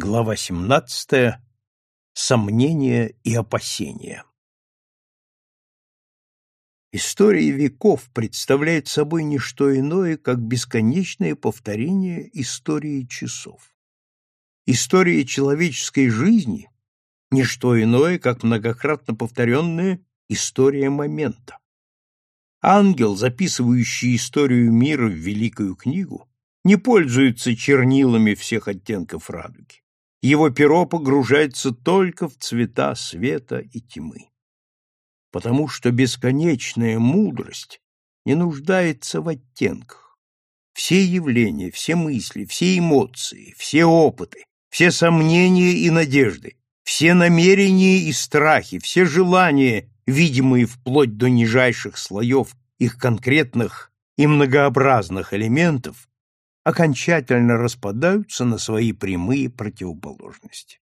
Глава 17. Сомнения и опасения. История веков представляет собой не что иное, как бесконечное повторение истории часов. История человеческой жизни – не что иное, как многократно повторенная история момента. Ангел, записывающий историю мира в великую книгу, не пользуется чернилами всех оттенков радуги. Его перо погружается только в цвета света и тьмы. Потому что бесконечная мудрость не нуждается в оттенках. Все явления, все мысли, все эмоции, все опыты, все сомнения и надежды, все намерения и страхи, все желания, видимые вплоть до нижайших слоев их конкретных и многообразных элементов, окончательно распадаются на свои прямые противоположности.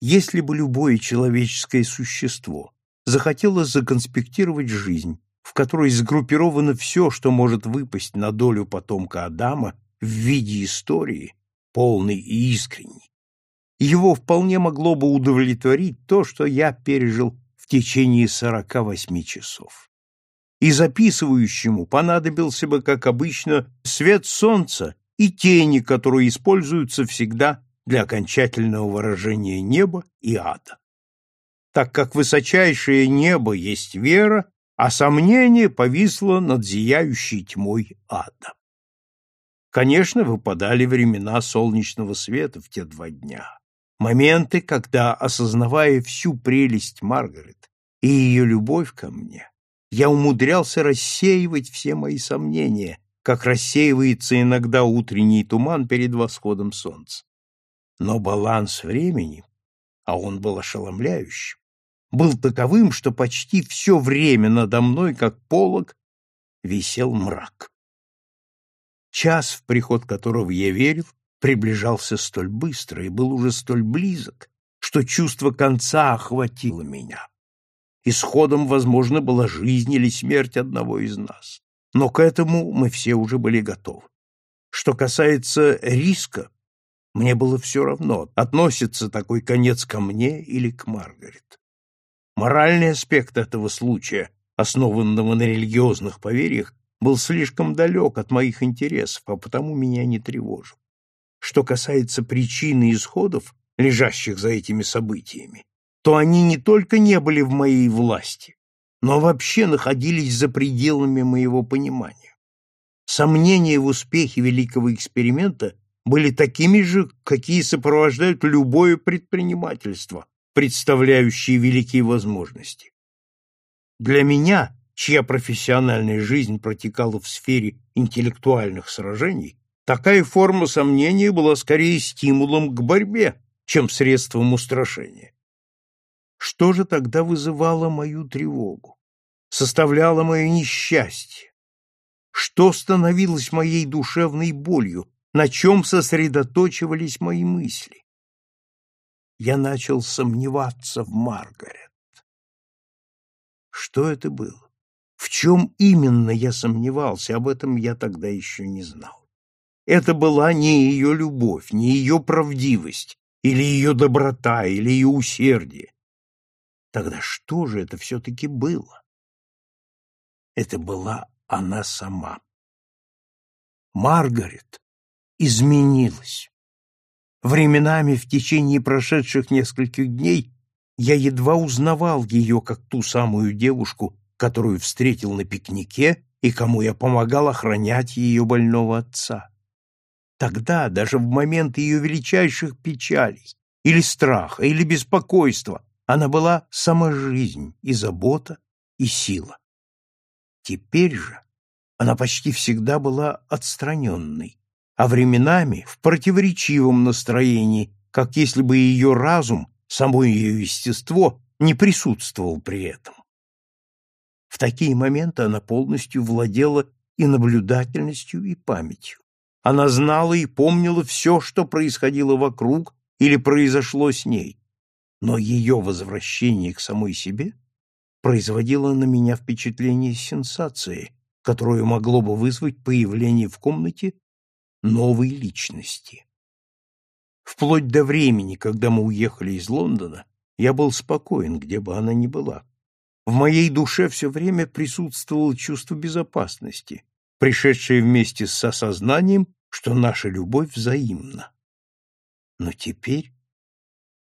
Если бы любое человеческое существо захотело законспектировать жизнь, в которой сгруппировано все, что может выпасть на долю потомка Адама в виде истории, полной и искренней, его вполне могло бы удовлетворить то, что я пережил в течение сорока восьми часов и записывающему понадобился бы, как обычно, свет солнца и тени, которые используются всегда для окончательного выражения неба и ада. Так как высочайшее небо есть вера, а сомнение повисло над зияющей тьмой ада. Конечно, выпадали времена солнечного света в те два дня, моменты, когда, осознавая всю прелесть Маргарет и ее любовь ко мне, я умудрялся рассеивать все мои сомнения, как рассеивается иногда утренний туман перед восходом солнца. Но баланс времени, а он был ошеломляющим, был таковым, что почти все время надо мной, как полог, висел мрак. Час, в приход которого я верил, приближался столь быстро и был уже столь близок, что чувство конца охватило меня. Исходом, возможно, была жизнь или смерть одного из нас. Но к этому мы все уже были готовы. Что касается риска, мне было все равно, относится такой конец ко мне или к Маргарет. Моральный аспект этого случая, основанного на религиозных поверьях, был слишком далек от моих интересов, а потому меня не тревожил. Что касается причины исходов, лежащих за этими событиями, то они не только не были в моей власти, но вообще находились за пределами моего понимания. Сомнения в успехе великого эксперимента были такими же, какие сопровождают любое предпринимательство, представляющее великие возможности. Для меня, чья профессиональная жизнь протекала в сфере интеллектуальных сражений, такая форма сомнения была скорее стимулом к борьбе, чем средством устрашения. Что же тогда вызывало мою тревогу? Составляло мое несчастье? Что становилось моей душевной болью? На чем сосредоточивались мои мысли? Я начал сомневаться в Маргарет. Что это было? В чем именно я сомневался, об этом я тогда еще не знал. Это была не ее любовь, не ее правдивость, или ее доброта, или ее усердие. Тогда что же это все-таки было? Это была она сама. Маргарет изменилась. Временами в течение прошедших нескольких дней я едва узнавал ее как ту самую девушку, которую встретил на пикнике и кому я помогал охранять ее больного отца. Тогда, даже в момент ее величайших печалей, или страха, или беспокойства, она была сама жизнь и забота, и сила. Теперь же она почти всегда была отстраненной, а временами в противоречивом настроении, как если бы ее разум, само ее естество, не присутствовал при этом. В такие моменты она полностью владела и наблюдательностью, и памятью. Она знала и помнила все, что происходило вокруг или произошло с ней, но ее возвращение к самой себе производило на меня впечатление сенсации, которую могло бы вызвать появление в комнате новой личности. Вплоть до времени, когда мы уехали из Лондона, я был спокоен, где бы она ни была. В моей душе все время присутствовало чувство безопасности, пришедшее вместе с осознанием, что наша любовь взаимна. Но теперь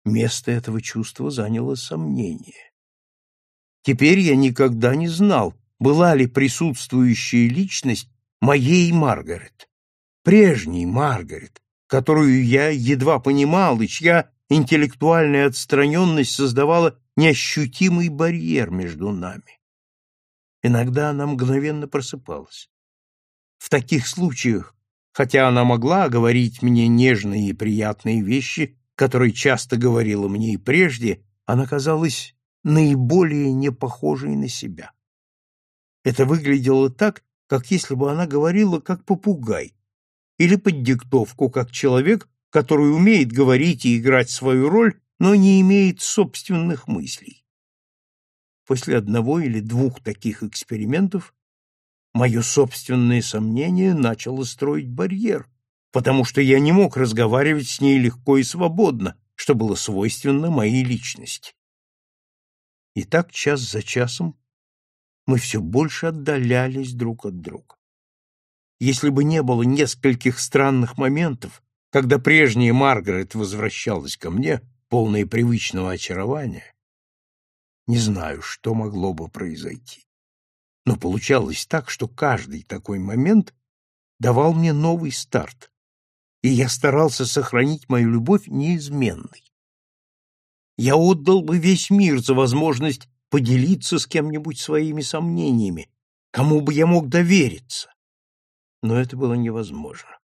место этого чувства заняло сомнение. Теперь я никогда не знал, была ли присутствующая личность моей Маргарет, прежней Маргарет, которую я едва понимал и чья интеллектуальная отстраненность создавала неощутимый барьер между нами. Иногда она мгновенно просыпалась. В таких случаях, хотя она могла говорить мне нежные и приятные вещи, которые часто говорила мне и прежде, она казалась наиболее не похожей на себя. Это выглядело так, как если бы она говорила как попугай, или под диктовку, как человек, который умеет говорить и играть свою роль, но не имеет собственных мыслей. После одного или двух таких экспериментов мое собственное сомнение начало строить барьер, потому что я не мог разговаривать с ней легко и свободно, что было свойственно моей личности. И так час за часом мы все больше отдалялись друг от друга. Если бы не было нескольких странных моментов, когда прежняя Маргарет возвращалась ко мне, полная привычного очарования, не знаю, что могло бы произойти. Но получалось так, что каждый такой момент давал мне новый старт, и я старался сохранить мою любовь неизменной. Я отдал бы весь мир за возможность поделиться с кем-нибудь своими сомнениями, кому бы я мог довериться. Но это было невозможно.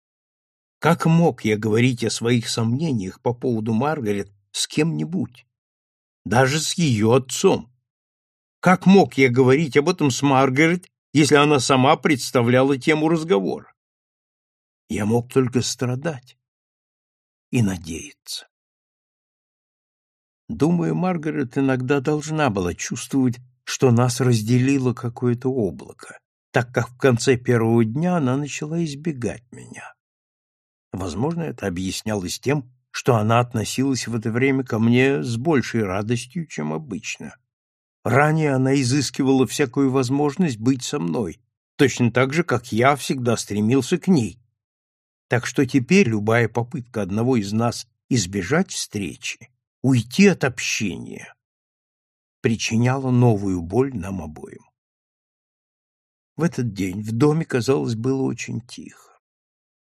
Как мог я говорить о своих сомнениях по поводу Маргарет с кем-нибудь? Даже с ее отцом. Как мог я говорить об этом с Маргарет, если она сама представляла тему разговора? Я мог только страдать и надеяться. Думаю, Маргарет иногда должна была чувствовать, что нас разделило какое-то облако, так как в конце первого дня она начала избегать меня. Возможно, это объяснялось тем, что она относилась в это время ко мне с большей радостью, чем обычно. Ранее она изыскивала всякую возможность быть со мной, точно так же, как я всегда стремился к ней. Так что теперь любая попытка одного из нас избежать встречи уйти от общения причиняло новую боль нам обоим. В этот день в доме, казалось, было очень тихо.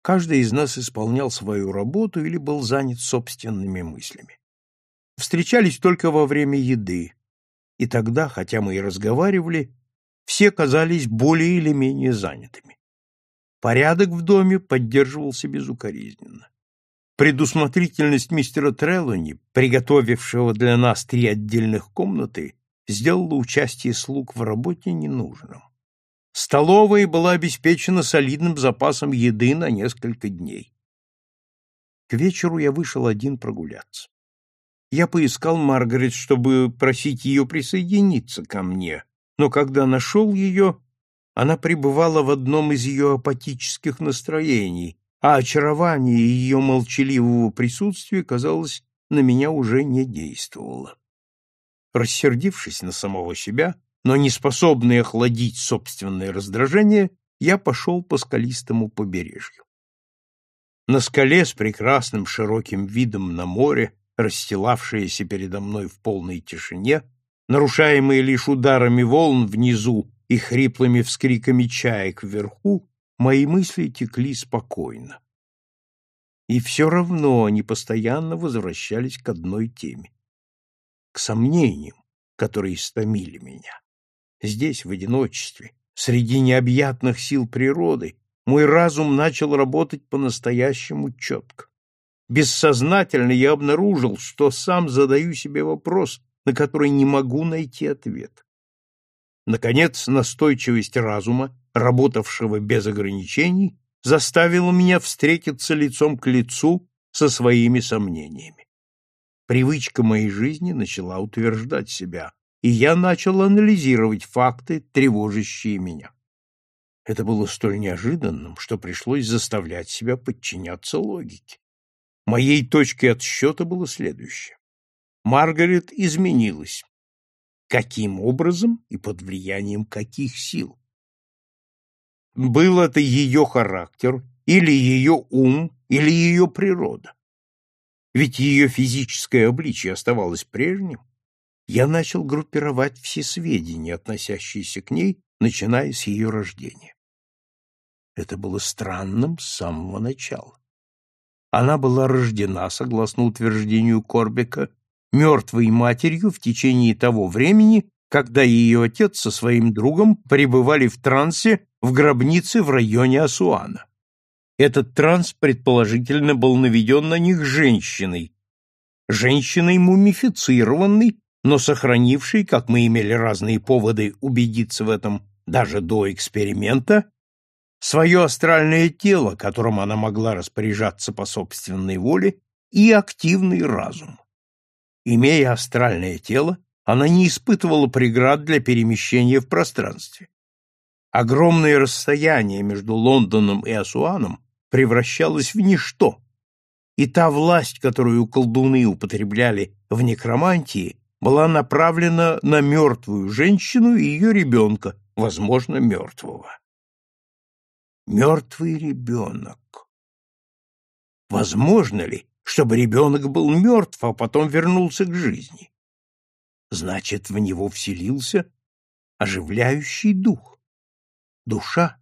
Каждый из нас исполнял свою работу или был занят собственными мыслями. Встречались только во время еды, и тогда, хотя мы и разговаривали, все казались более или менее занятыми. Порядок в доме поддерживался безукоризненно. Предусмотрительность мистера Треллони, приготовившего для нас три отдельных комнаты, сделала участие слуг в работе ненужным. Столовая была обеспечена солидным запасом еды на несколько дней. К вечеру я вышел один прогуляться. Я поискал Маргарет, чтобы просить ее присоединиться ко мне, но когда нашел ее, она пребывала в одном из ее апатических настроений, а очарование ее молчаливого присутствия, казалось, на меня уже не действовало. Рассердившись на самого себя, но не способный охладить собственное раздражение, я пошел по скалистому побережью. На скале с прекрасным широким видом на море, расстилавшееся передо мной в полной тишине, нарушаемые лишь ударами волн внизу и хриплыми вскриками чаек вверху, мои мысли текли спокойно. И все равно они постоянно возвращались к одной теме. К сомнениям, которые истомили меня. Здесь, в одиночестве, среди необъятных сил природы, мой разум начал работать по-настоящему четко. Бессознательно я обнаружил, что сам задаю себе вопрос, на который не могу найти ответ. Наконец, настойчивость разума работавшего без ограничений, заставило меня встретиться лицом к лицу со своими сомнениями. Привычка моей жизни начала утверждать себя, и я начал анализировать факты, тревожащие меня. Это было столь неожиданным, что пришлось заставлять себя подчиняться логике. Моей точкой отсчета было следующее. Маргарет изменилась. Каким образом и под влиянием каких сил? Был это ее характер, или ее ум, или ее природа? Ведь ее физическое обличие оставалось прежним. Я начал группировать все сведения, относящиеся к ней, начиная с ее рождения. Это было странным с самого начала. Она была рождена, согласно утверждению Корбека, мертвой матерью в течение того времени, когда ее отец со своим другом пребывали в трансе в гробнице в районе Асуана. Этот транс, предположительно, был наведен на них женщиной, женщиной мумифицированной, но сохранившей, как мы имели разные поводы убедиться в этом даже до эксперимента, свое астральное тело, которым она могла распоряжаться по собственной воле, и активный разум. Имея астральное тело, она не испытывала преград для перемещения в пространстве. Огромное расстояние между Лондоном и Асуаном превращалось в ничто, и та власть, которую колдуны употребляли в некромантии, была направлена на мертвую женщину и ее ребенка, возможно, мертвого. Мертвый ребенок. Возможно ли, чтобы ребенок был мертв, а потом вернулся к жизни? Значит, в него вселился оживляющий дух, душа.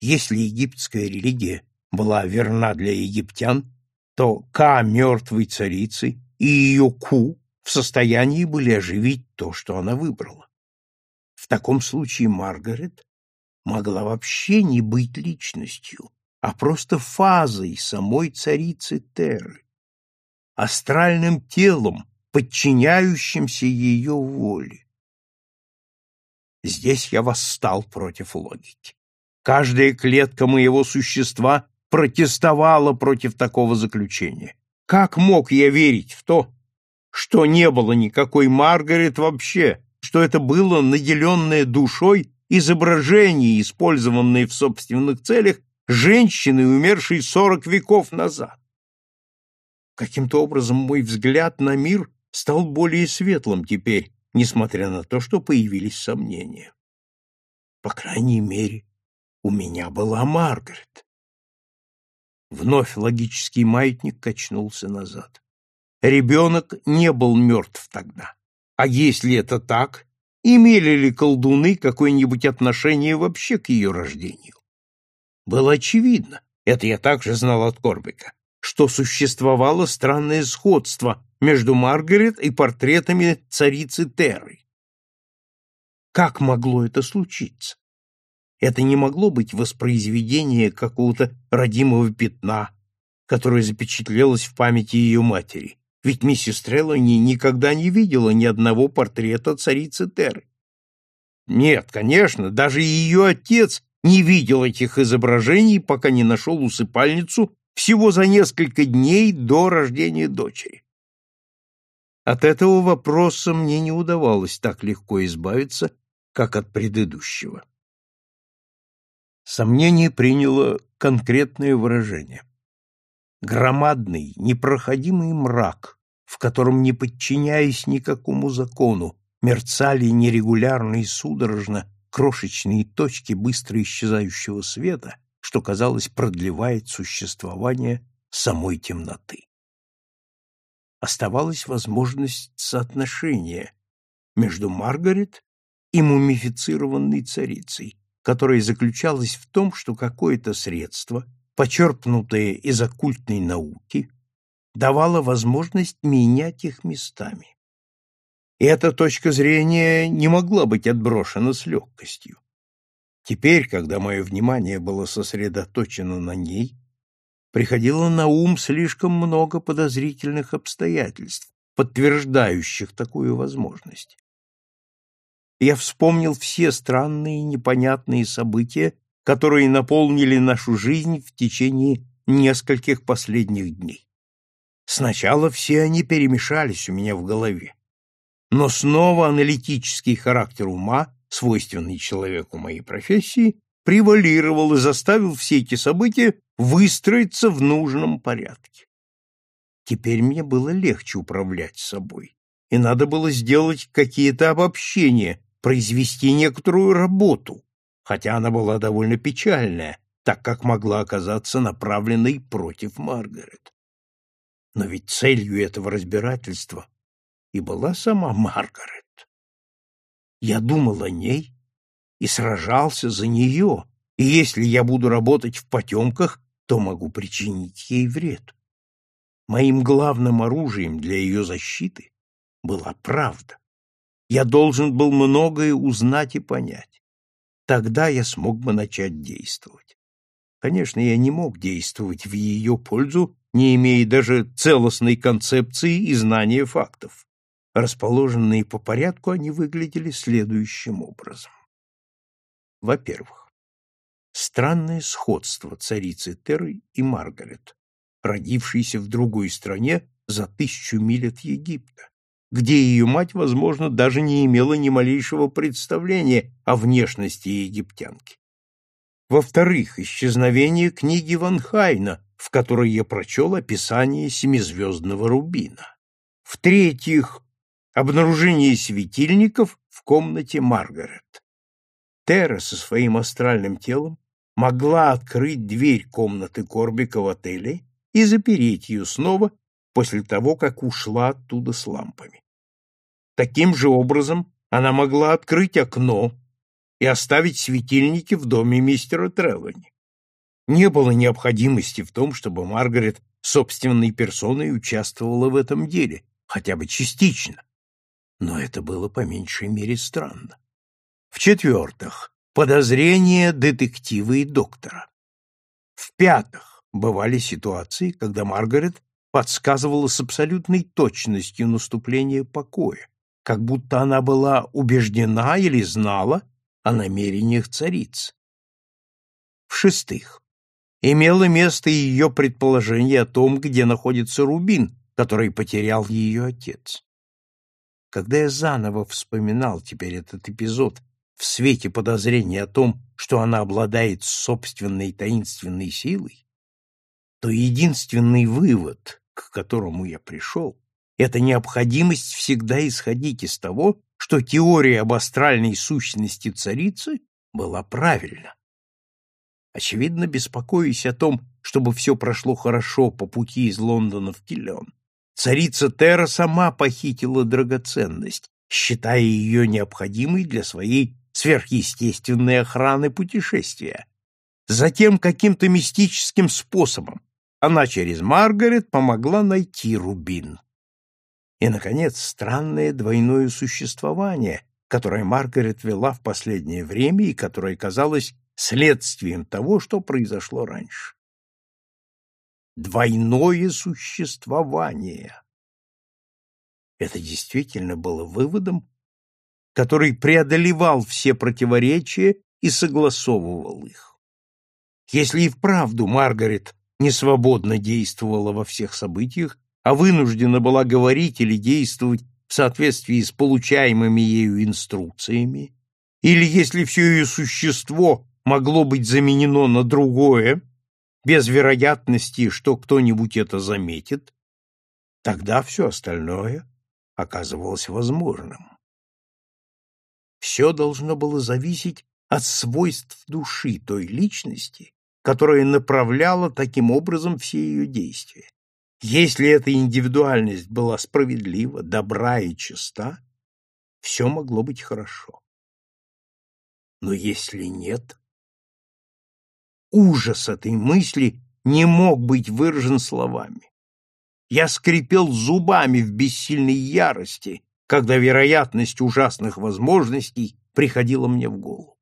Если египетская религия была верна для египтян, то Ка мертвой царицы и ее Ку в состоянии были оживить то, что она выбрала. В таком случае Маргарет могла вообще не быть личностью, а просто фазой самой царицы Терры, астральным телом, подчиняющимся ее воле. Здесь я восстал против логики. Каждая клетка моего существа протестовала против такого заключения. Как мог я верить в то, что не было никакой Маргарет вообще, что это было наделенное душой изображение, использованное в собственных целях, женщины, умершей сорок веков назад. Каким-то образом мой взгляд на мир стал более светлым теперь, несмотря на то, что появились сомнения. По крайней мере, у меня была Маргарет. Вновь логический маятник качнулся назад. Ребенок не был мертв тогда. А если это так, имели ли колдуны какое-нибудь отношение вообще к ее рождению. Было очевидно, это я также знал от Корбика, что существовало странное сходство между Маргарет и портретами царицы Терры. Как могло это случиться? Это не могло быть воспроизведение какого-то родимого пятна, которое запечатлелось в памяти ее матери, ведь миссис Треллани никогда не видела ни одного портрета царицы Терры. Нет, конечно, даже ее отец не видел этих изображений, пока не нашел усыпальницу всего за несколько дней до рождения дочери. От этого вопроса мне не удавалось так легко избавиться, как от предыдущего. Сомнение приняло конкретное выражение. Громадный, непроходимый мрак, в котором, не подчиняясь никакому закону, мерцали нерегулярно и судорожно крошечные точки быстро исчезающего света, что, казалось, продлевает существование самой темноты. Оставалась возможность соотношения между Маргарет и мумифицированной царицей, которая заключалась в том, что какое-то средство, почерпнутое из оккультной науки, давала возможность менять их местами. И эта точка зрения не могла быть отброшена с легкостью. Теперь, когда мое внимание было сосредоточено на ней, приходило на ум слишком много подозрительных обстоятельств, подтверждающих такую возможность. Я вспомнил все странные и непонятные события, которые наполнили нашу жизнь в течение нескольких последних дней. Сначала все они перемешались у меня в голове. Но снова аналитический характер ума, свойственный человеку моей профессии, превалировал и заставил все эти события выстроиться в нужном порядке. Теперь мне было легче управлять собой, и надо было сделать какие-то обобщения, произвести некоторую работу, хотя она была довольно печальная, так как могла оказаться направленной против Маргарет. Но ведь целью этого разбирательства и была сама Маргарет. Я думал о ней и сражался за нее, и если я буду работать в потемках, то могу причинить ей вред. Моим главным оружием для ее защиты была правда. Я должен был многое узнать и понять. Тогда я смог бы начать действовать. Конечно, я не мог действовать в ее пользу, не имея даже целостной концепции и знания фактов. Расположенные по порядку, они выглядели следующим образом. Во-первых, странное сходство царицы Теры и Маргарет, родившейся в другой стране за тысячу миль от Египта, где ее мать, возможно, даже не имела ни малейшего представления о внешности египтянки. Во-вторых, исчезновение книги Ван Хайна, в которой я прочел описание семизвездного рубина. В-третьих, обнаружение светильников в комнате Маргарет. Тера со своим астральным телом могла открыть дверь комнаты Корбика в отеле и запереть ее снова после того, как ушла оттуда с лампами. Таким же образом она могла открыть окно и оставить светильники в доме мистера Треллани. Не было необходимости в том, чтобы Маргарет собственной персоной участвовала в этом деле, хотя бы частично. Но это было по меньшей мере странно. В-четвертых, подозрения детектива и доктора. В-пятых, бывали ситуации, когда Маргарет подсказывала с абсолютной точностью наступление покоя, как будто она была убеждена или знала о намерениях царицы. В-шестых, имело место ее предположение о том, где находится рубин, который потерял ее отец. Когда я заново вспоминал теперь этот эпизод в свете подозрения о том, что она обладает собственной таинственной силой, то единственный вывод, к которому я пришел, это необходимость всегда исходить из того, что теория об астральной сущности царицы была правильна. Очевидно, беспокоясь о том, чтобы все прошло хорошо по пути из Лондона в Киллион, Царица Тера сама похитила драгоценность, считая ее необходимой для своей сверхъестественной охраны путешествия. Затем каким-то мистическим способом она через Маргарет помогла найти рубин. И, наконец, странное двойное существование, которое Маргарет вела в последнее время и которое казалось следствием того, что произошло раньше двойное существование. Это действительно было выводом, который преодолевал все противоречия и согласовывал их. Если и вправду Маргарет не свободно действовала во всех событиях, а вынуждена была говорить или действовать в соответствии с получаемыми ею инструкциями, или если все ее существо могло быть заменено на другое, без вероятности, что кто-нибудь это заметит, тогда все остальное оказывалось возможным. Все должно было зависеть от свойств души той личности, которая направляла таким образом все ее действия. Если эта индивидуальность была справедлива, добра и чиста, все могло быть хорошо. Но если нет, ужас этой мысли не мог быть выражен словами. Я скрипел зубами в бессильной ярости, когда вероятность ужасных возможностей приходила мне в голову.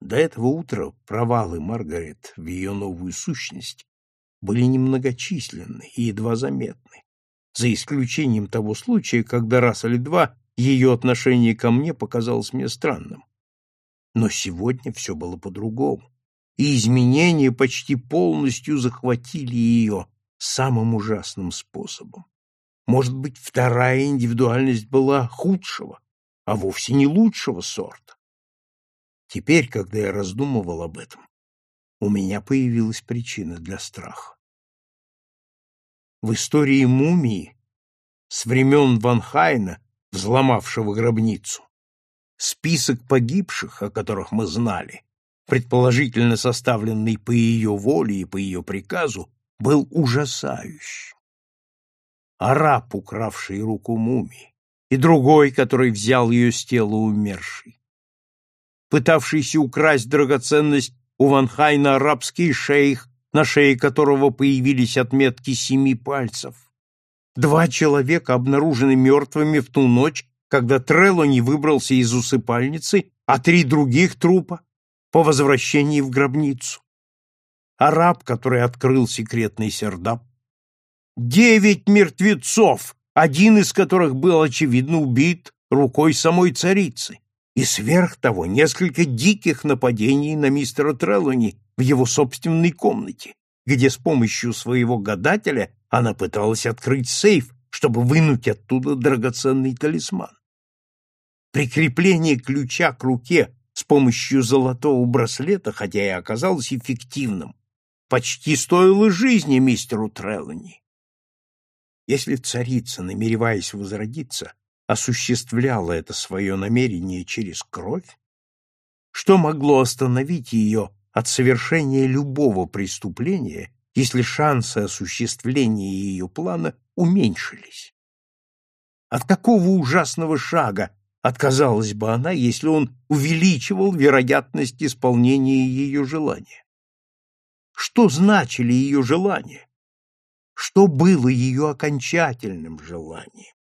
До этого утра провалы Маргарет в ее новую сущность были немногочисленны и едва заметны, за исключением того случая, когда раз или два ее отношение ко мне показалось мне странным. Но сегодня все было по-другому, и изменения почти полностью захватили ее самым ужасным способом. Может быть, вторая индивидуальность была худшего, а вовсе не лучшего сорта. Теперь, когда я раздумывал об этом, у меня появилась причина для страха. В истории мумии с времен Ван Хайна, взломавшего гробницу, список погибших, о которых мы знали, предположительно составленный по ее воле и по ее приказу, был ужасающим. Араб, укравший руку мумии, и другой, который взял ее с тела умершей. Пытавшийся украсть драгоценность у Ванхайна арабский шейх, на шее которого появились отметки семи пальцев. Два человека обнаружены мертвыми в ту ночь, когда Трелони выбрался из усыпальницы, а три других трупа по возвращении в гробницу. Араб, который открыл секретный сердап. Девять мертвецов, один из которых был, очевидно, убит рукой самой царицы. И сверх того несколько диких нападений на мистера Треллони в его собственной комнате, где с помощью своего гадателя она пыталась открыть сейф, чтобы вынуть оттуда драгоценный талисман. Прикрепление ключа к руке с помощью золотого браслета, хотя и оказалось эффективным, почти стоило жизни мистеру Треллани. Если царица, намереваясь возродиться, осуществляла это свое намерение через кровь, что могло остановить ее от совершения любого преступления, если шансы осуществления ее плана уменьшились? От какого ужасного шага отказалась бы она, если он увеличивал вероятность исполнения ее желания? Что значили ее желания? Что было ее окончательным желанием?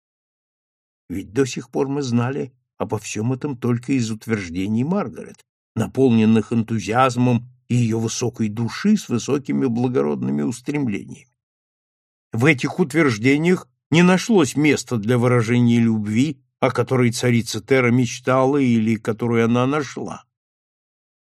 Ведь до сих пор мы знали обо всем этом только из утверждений Маргарет, наполненных энтузиазмом ее высокой души с высокими благородными устремлениями. В этих утверждениях не нашлось места для выражения любви о которой царица Тера мечтала или которую она нашла.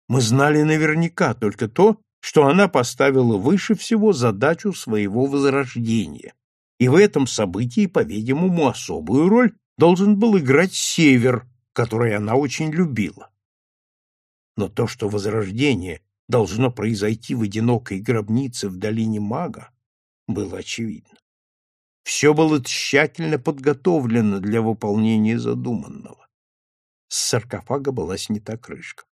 Мы знали наверняка только то, что она поставила выше всего задачу своего возрождения, и в этом событии, по-видимому, особую роль должен был играть север, который она очень любила. Но то, что возрождение должно произойти в одинокой гробнице в долине Мага, было очевидно. Все было тщательно подготовлено для выполнения задуманного. С саркофага была снята крышка.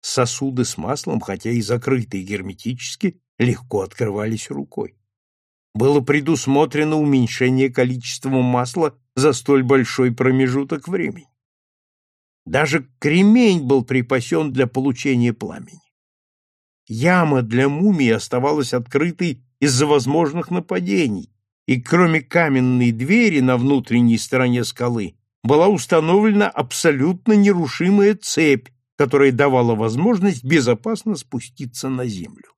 Сосуды с маслом, хотя и закрытые герметически, легко открывались рукой. Было предусмотрено уменьшение количества масла за столь большой промежуток времени. Даже кремень был припасен для получения пламени. Яма для мумии оставалась открытой из-за возможных нападений, и кроме каменной двери на внутренней стороне скалы была установлена абсолютно нерушимая цепь, которая давала возможность безопасно спуститься на землю.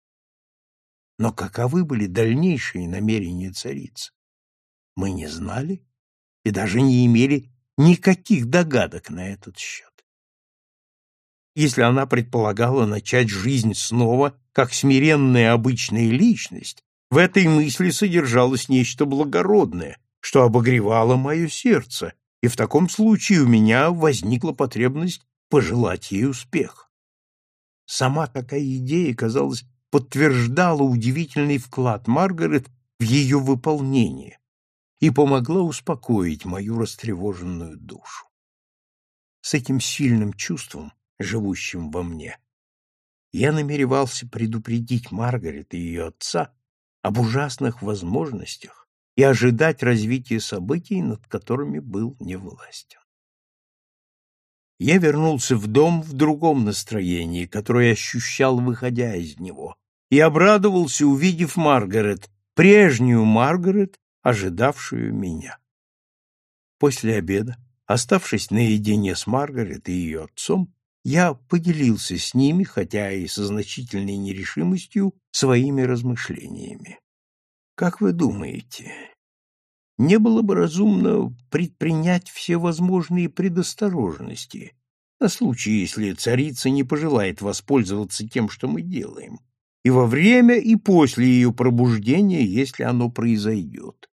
Но каковы были дальнейшие намерения царицы? Мы не знали и даже не имели никаких догадок на этот счет. Если она предполагала начать жизнь снова как смиренная обычная личность, в этой мысли содержалось нечто благородное, что обогревало мое сердце, и в таком случае у меня возникла потребность пожелать ей успех. Сама такая идея, казалось, подтверждала удивительный вклад Маргарет в ее выполнение и помогла успокоить мою растревоженную душу. С этим сильным чувством, живущим во мне, я намеревался предупредить Маргарет и ее отца об ужасных возможностях и ожидать развития событий, над которыми был невластен. Я вернулся в дом в другом настроении, которое ощущал, выходя из него, и обрадовался, увидев Маргарет, прежнюю Маргарет, ожидавшую меня. После обеда, оставшись наедине с Маргарет и ее отцом, я поделился с ними, хотя и со значительной нерешимостью, своими размышлениями. Как вы думаете, не было бы разумно предпринять все возможные предосторожности на случай, если царица не пожелает воспользоваться тем, что мы делаем, и во время, и после ее пробуждения, если оно произойдет?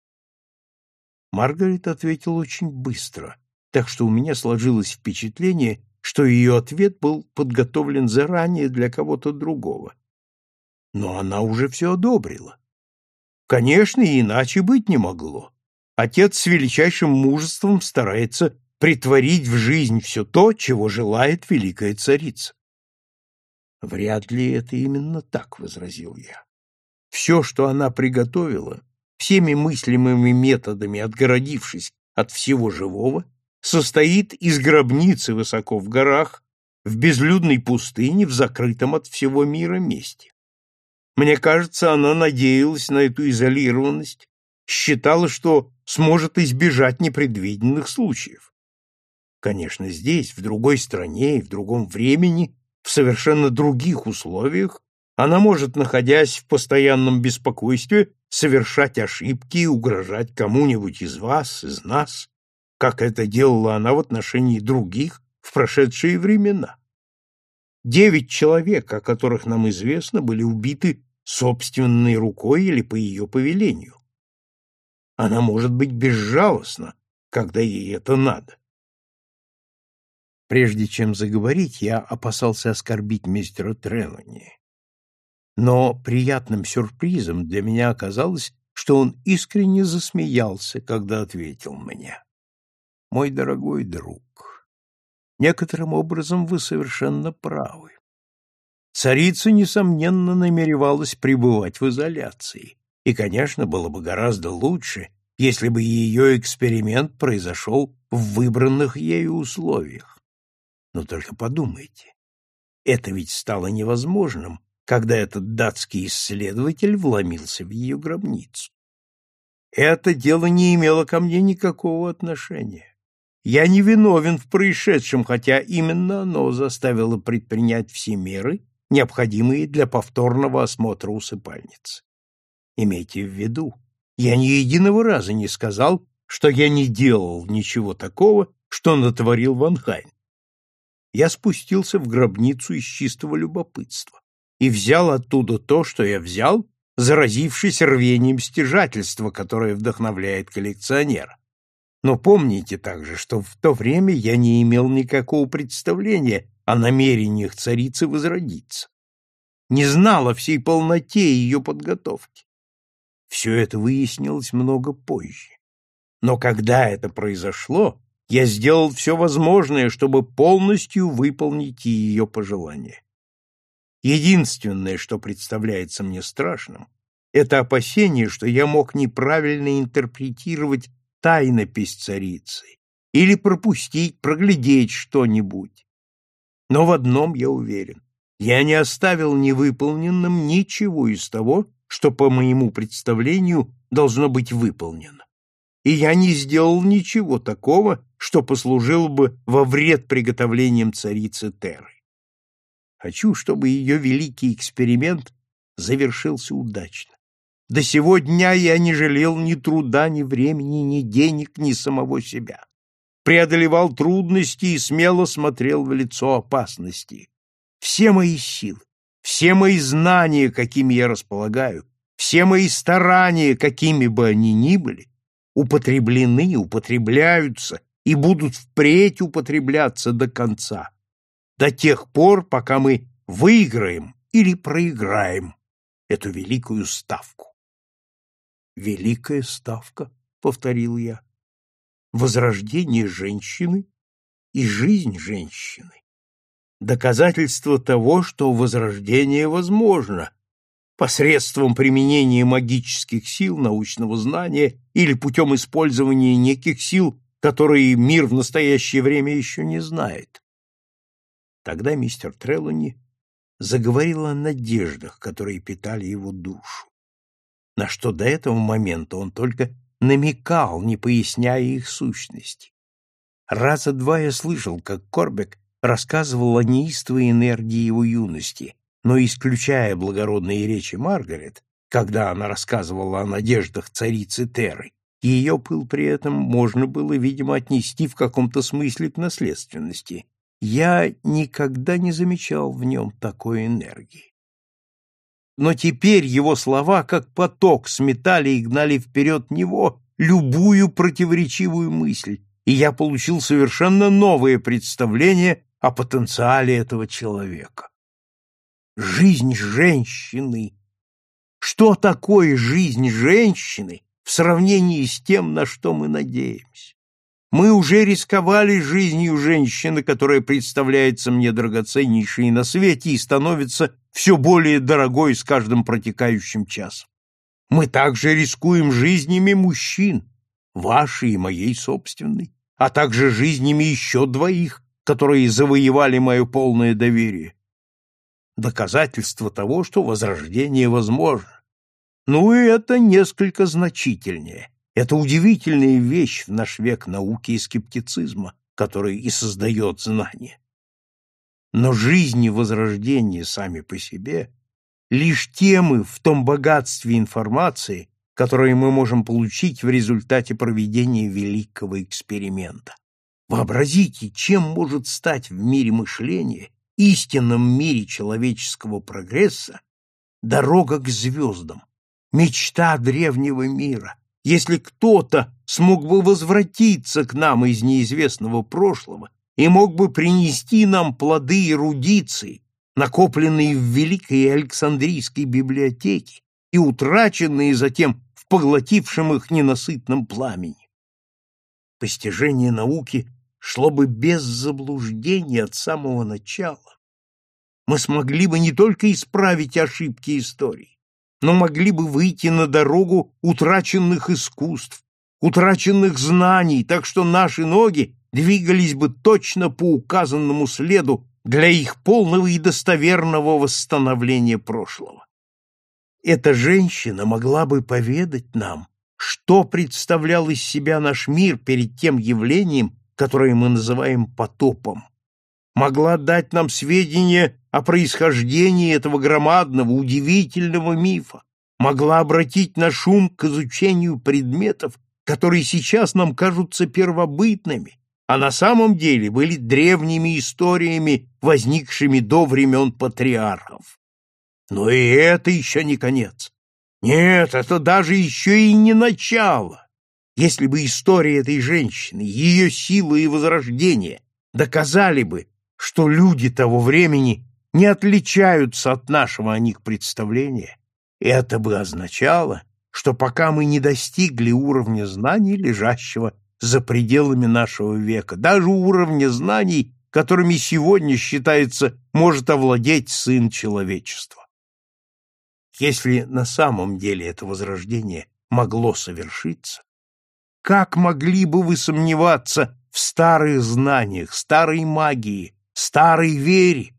Маргарет ответила очень быстро, так что у меня сложилось впечатление, что ее ответ был подготовлен заранее для кого-то другого. Но она уже все одобрила. Конечно, и иначе быть не могло. Отец с величайшим мужеством старается притворить в жизнь все то, чего желает великая царица. Вряд ли это именно так, возразил я. Все, что она приготовила, всеми мыслимыми методами отгородившись от всего живого, состоит из гробницы высоко в горах, в безлюдной пустыне, в закрытом от всего мира месте. Мне кажется, она надеялась на эту изолированность, считала, что сможет избежать непредвиденных случаев. Конечно, здесь, в другой стране и в другом времени, в совершенно других условиях, она может, находясь в постоянном беспокойстве, совершать ошибки и угрожать кому-нибудь из вас, из нас, как это делала она в отношении других в прошедшие времена. Девять человек, о которых нам известно, были убиты собственной рукой или по ее повелению. Она может быть безжалостна, когда ей это надо. Прежде чем заговорить, я опасался оскорбить мистера Трелани. Но приятным сюрпризом для меня оказалось, что он искренне засмеялся, когда ответил мне. «Мой дорогой друг, некоторым образом вы совершенно правы. Царица, несомненно, намеревалась пребывать в изоляции, и, конечно, было бы гораздо лучше, если бы ее эксперимент произошел в выбранных ею условиях. Но только подумайте, это ведь стало невозможным, когда этот датский исследователь вломился в ее гробницу. Это дело не имело ко мне никакого отношения. Я не виновен в происшедшем, хотя именно оно заставило предпринять все меры, необходимые для повторного осмотра усыпальницы. Имейте в виду, я ни единого раза не сказал, что я не делал ничего такого, что натворил Ван Хайн. Я спустился в гробницу из чистого любопытства и взял оттуда то, что я взял, заразившись рвением стяжательства, которое вдохновляет коллекционера. Но помните также, что в то время я не имел никакого представления о намерениях царицы возродиться. Не знал о всей полноте ее подготовки. Все это выяснилось много позже. Но когда это произошло, я сделал все возможное, чтобы полностью выполнить ее пожелания. Единственное, что представляется мне страшным, это опасение, что я мог неправильно интерпретировать тайнопись царицы или пропустить, проглядеть что-нибудь. Но в одном я уверен. Я не оставил невыполненным ничего из того, что, по моему представлению, должно быть выполнено. И я не сделал ничего такого, что послужило бы во вред приготовлениям царицы Терры. Хочу, чтобы ее великий эксперимент завершился удачно. До сего дня я не жалел ни труда, ни времени, ни денег, ни самого себя. Преодолевал трудности и смело смотрел в лицо опасности. Все мои силы, все мои знания, какими я располагаю, все мои старания, какими бы они ни были, употреблены, употребляются и будут впредь употребляться до конца, до тех пор, пока мы выиграем или проиграем эту великую ставку. «Великая ставка», — повторил я, — «возрождение женщины и жизнь женщины» доказательство того, что возрождение возможно посредством применения магических сил научного знания или путем использования неких сил, которые мир в настоящее время еще не знает. Тогда мистер Треллани заговорил о надеждах, которые питали его душу, на что до этого момента он только намекал, не поясняя их сущности. Раза два я слышал, как Корбек рассказывал о неистовой энергии его юности, но, исключая благородные речи Маргарет, когда она рассказывала о надеждах царицы Теры, ее пыл при этом можно было, видимо, отнести в каком-то смысле к наследственности. Я никогда не замечал в нем такой энергии. Но теперь его слова, как поток, сметали и гнали вперед него любую противоречивую мысль, и я получил совершенно новое представление о потенциале этого человека. Жизнь женщины. Что такое жизнь женщины в сравнении с тем, на что мы надеемся? Мы уже рисковали жизнью женщины, которая представляется мне драгоценнейшей на свете и становится все более дорогой с каждым протекающим часом. Мы также рискуем жизнями мужчин, вашей и моей собственной, а также жизнями еще двоих, которые завоевали мое полное доверие. Доказательство того, что возрождение возможно. Ну и это несколько значительнее. Это удивительная вещь в наш век науки и скептицизма, который и создает знание. Но жизнь и возрождение сами по себе — лишь темы в том богатстве информации, которые мы можем получить в результате проведения великого эксперимента. Вообразите, чем может стать в мире мышления, истинном мире человеческого прогресса, дорога к звездам, мечта древнего мира — если кто-то смог бы возвратиться к нам из неизвестного прошлого и мог бы принести нам плоды эрудиции, накопленные в Великой Александрийской библиотеке и утраченные затем в поглотившем их ненасытном пламени. Постижение науки шло бы без заблуждений от самого начала. Мы смогли бы не только исправить ошибки истории, но могли бы выйти на дорогу утраченных искусств, утраченных знаний, так что наши ноги двигались бы точно по указанному следу для их полного и достоверного восстановления прошлого. Эта женщина могла бы поведать нам, что представлял из себя наш мир перед тем явлением, которое мы называем потопом. Могла дать нам сведения о происхождении этого громадного, удивительного мифа, могла обратить наш ум к изучению предметов, которые сейчас нам кажутся первобытными, а на самом деле были древними историями, возникшими до времен патриархов. Но и это еще не конец. Нет, это даже еще и не начало. Если бы история этой женщины, ее сила и возрождение доказали бы, что люди того времени не отличаются от нашего о них представления, это бы означало, что пока мы не достигли уровня знаний, лежащего за пределами нашего века, даже уровня знаний, которыми сегодня считается может овладеть сын человечества. Если на самом деле это возрождение могло совершиться, как могли бы вы сомневаться в старых знаниях, старой магии, старой вере,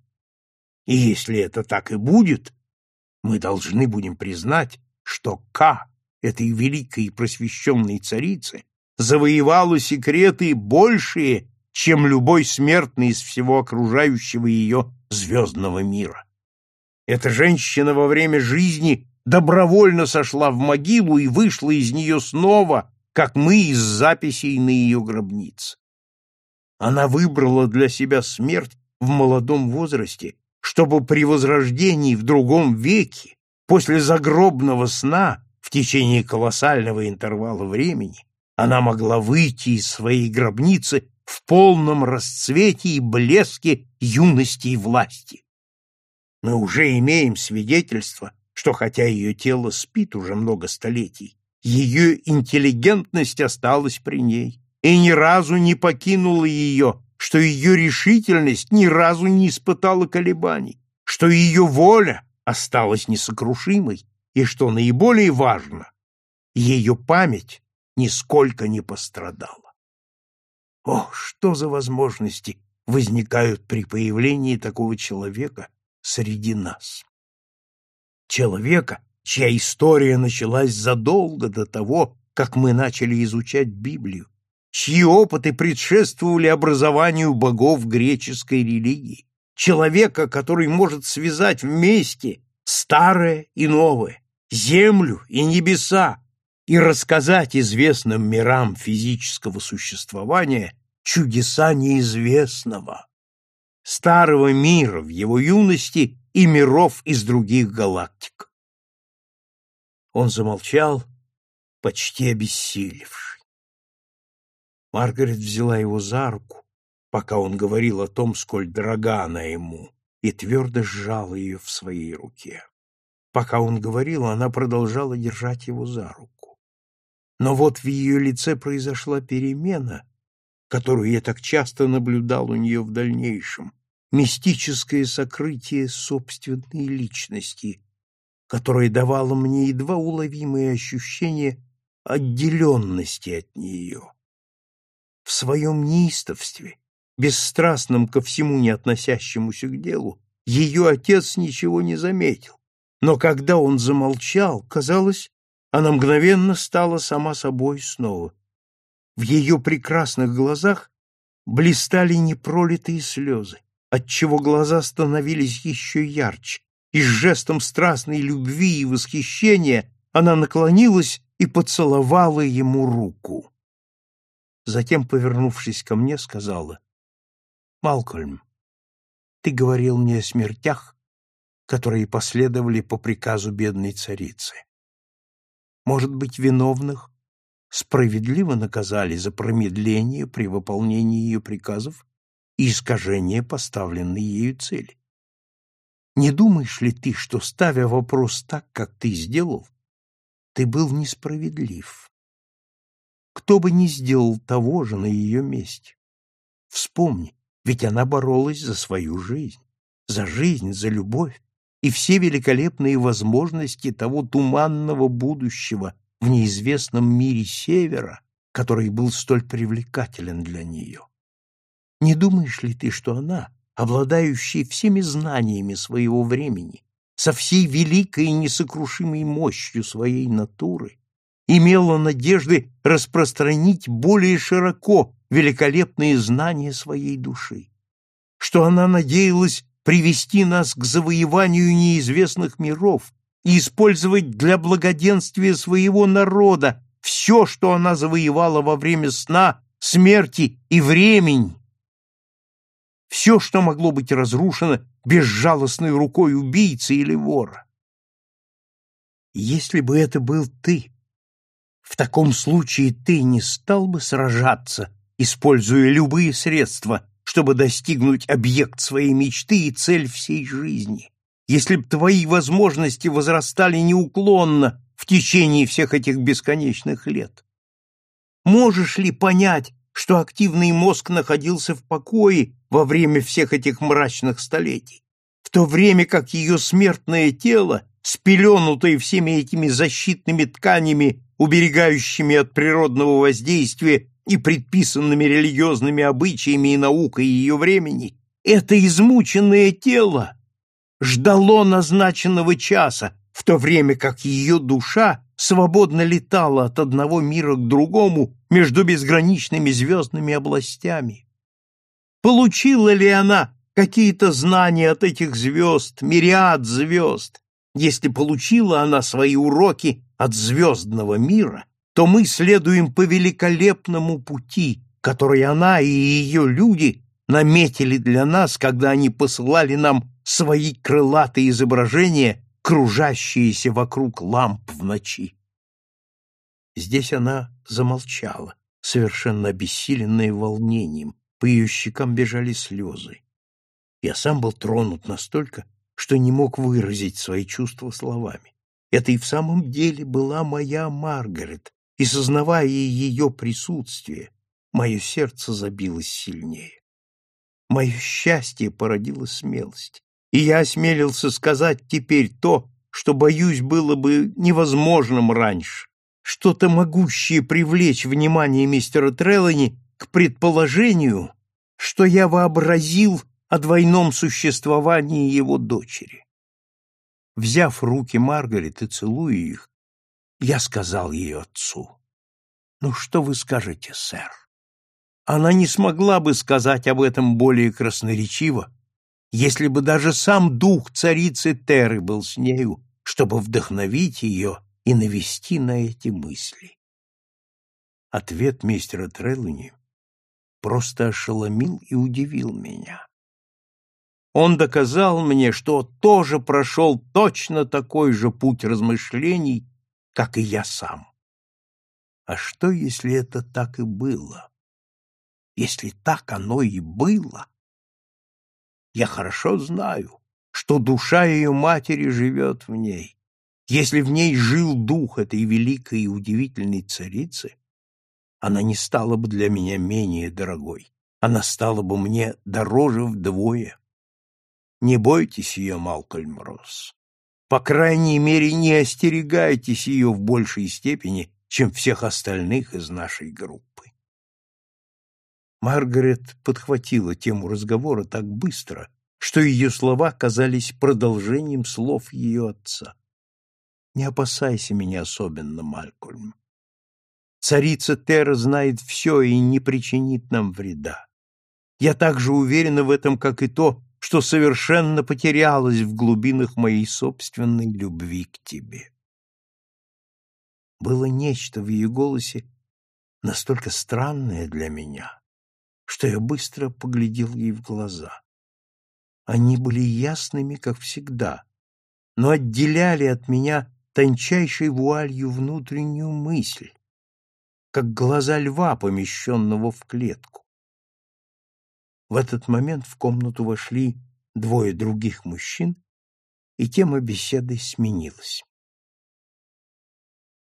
и если это так и будет, мы должны будем признать, что К, этой великой и просвещенной царицы, завоевала секреты большие, чем любой смертный из всего окружающего ее звездного мира. Эта женщина во время жизни добровольно сошла в могилу и вышла из нее снова, как мы из записей на ее гробнице. Она выбрала для себя смерть в молодом возрасте чтобы при возрождении в другом веке, после загробного сна, в течение колоссального интервала времени, она могла выйти из своей гробницы в полном расцвете и блеске юности и власти. Мы уже имеем свидетельство, что хотя ее тело спит уже много столетий, ее интеллигентность осталась при ней и ни разу не покинула ее что ее решительность ни разу не испытала колебаний, что ее воля осталась несокрушимой и, что наиболее важно, ее память нисколько не пострадала. О, что за возможности возникают при появлении такого человека среди нас! Человека, чья история началась задолго до того, как мы начали изучать Библию, чьи опыты предшествовали образованию богов греческой религии, человека, который может связать вместе старое и новое, землю и небеса, и рассказать известным мирам физического существования чудеса неизвестного, старого мира в его юности и миров из других галактик. Он замолчал, почти обессилевший. Маргарет взяла его за руку, пока он говорил о том, сколь дорога она ему, и твердо сжала ее в своей руке. Пока он говорил, она продолжала держать его за руку. Но вот в ее лице произошла перемена, которую я так часто наблюдал у нее в дальнейшем, мистическое сокрытие собственной личности, которое давало мне едва уловимые ощущение отделенности от нее. В своем неистовстве, бесстрастном ко всему не относящемуся к делу, ее отец ничего не заметил, но когда он замолчал, казалось, она мгновенно стала сама собой снова. В ее прекрасных глазах блистали непролитые слезы, отчего глаза становились еще ярче, и с жестом страстной любви и восхищения она наклонилась и поцеловала ему руку. Затем, повернувшись ко мне, сказала, «Малкольм, ты говорил мне о смертях, которые последовали по приказу бедной царицы. Может быть, виновных справедливо наказали за промедление при выполнении ее приказов и искажение поставленной ею цели. Не думаешь ли ты, что, ставя вопрос так, как ты сделал, ты был несправедлив? Кто бы не сделал того же на ее месте? Вспомни, ведь она боролась за свою жизнь, за жизнь, за любовь и все великолепные возможности того туманного будущего в неизвестном мире Севера, который был столь привлекателен для нее. Не думаешь ли ты, что она, обладающая всеми знаниями своего времени, со всей великой и несокрушимой мощью своей натуры, имела надежды распространить более широко великолепные знания своей души, что она надеялась привести нас к завоеванию неизвестных миров и использовать для благоденствия своего народа все, что она завоевала во время сна, смерти и времени, все, что могло быть разрушено безжалостной рукой убийцы или вора. Если бы это был ты, в таком случае ты не стал бы сражаться, используя любые средства, чтобы достигнуть объект своей мечты и цель всей жизни. Если б твои возможности возрастали неуклонно в течение всех этих бесконечных лет. Можешь ли понять, что активный мозг находился в покое во время всех этих мрачных столетий, в то время как ее смертное тело, спеленутое всеми этими защитными тканями, уберегающими от природного воздействия и предписанными религиозными обычаями и наукой ее времени, это измученное тело ждало назначенного часа, в то время как ее душа свободно летала от одного мира к другому между безграничными звездными областями. Получила ли она какие-то знания от этих звезд, мириад звезд? Если получила она свои уроки от звездного мира, то мы следуем по великолепному пути, который она и ее люди наметили для нас, когда они посылали нам свои крылатые изображения кружащиеся вокруг ламп в ночи. Здесь она замолчала, совершенно обессиленная волнением, по ее щекам бежали слезы. Я сам был тронут настолько, что не мог выразить свои чувства словами. Это и в самом деле была моя Маргарет, и, сознавая ее присутствие, мое сердце забилось сильнее. Мое счастье породило смелость и я осмелился сказать теперь то, что, боюсь, было бы невозможным раньше, что-то могущее привлечь внимание мистера Треллани к предположению, что я вообразил о двойном существовании его дочери. Взяв руки Маргарет и целуя их, я сказал ее отцу, «Ну что вы скажете, сэр?» Она не смогла бы сказать об этом более красноречиво, если бы даже сам дух царицы Теры был с нею, чтобы вдохновить ее и навести на эти мысли. Ответ мистера Треллани просто ошеломил и удивил меня. Он доказал мне, что тоже прошел точно такой же путь размышлений, как и я сам. А что, если это так и было? если так оно и было. Я хорошо знаю, что душа ее матери живет в ней. Если в ней жил дух этой великой и удивительной царицы, она не стала бы для меня менее дорогой. Она стала бы мне дороже вдвое. Не бойтесь ее, Малкольм Росс. По крайней мере, не остерегайтесь ее в большей степени, чем всех остальных из нашей группы. Маргарет подхватила тему разговора так быстро, что ее слова казались продолжением слов ее отца. «Не опасайся меня особенно, Малькольм. Царица Тера знает все и не причинит нам вреда. Я также уверена в этом, как и то, что совершенно потерялась в глубинах моей собственной любви к тебе. Было нечто в ее голосе настолько странное для меня, что я быстро поглядел ей в глаза. Они были ясными, как всегда, но отделяли от меня тончайшей вуалью внутреннюю мысль, как глаза льва, помещенного в клетку. В этот момент в комнату вошли двое других мужчин, и тема беседы сменилась.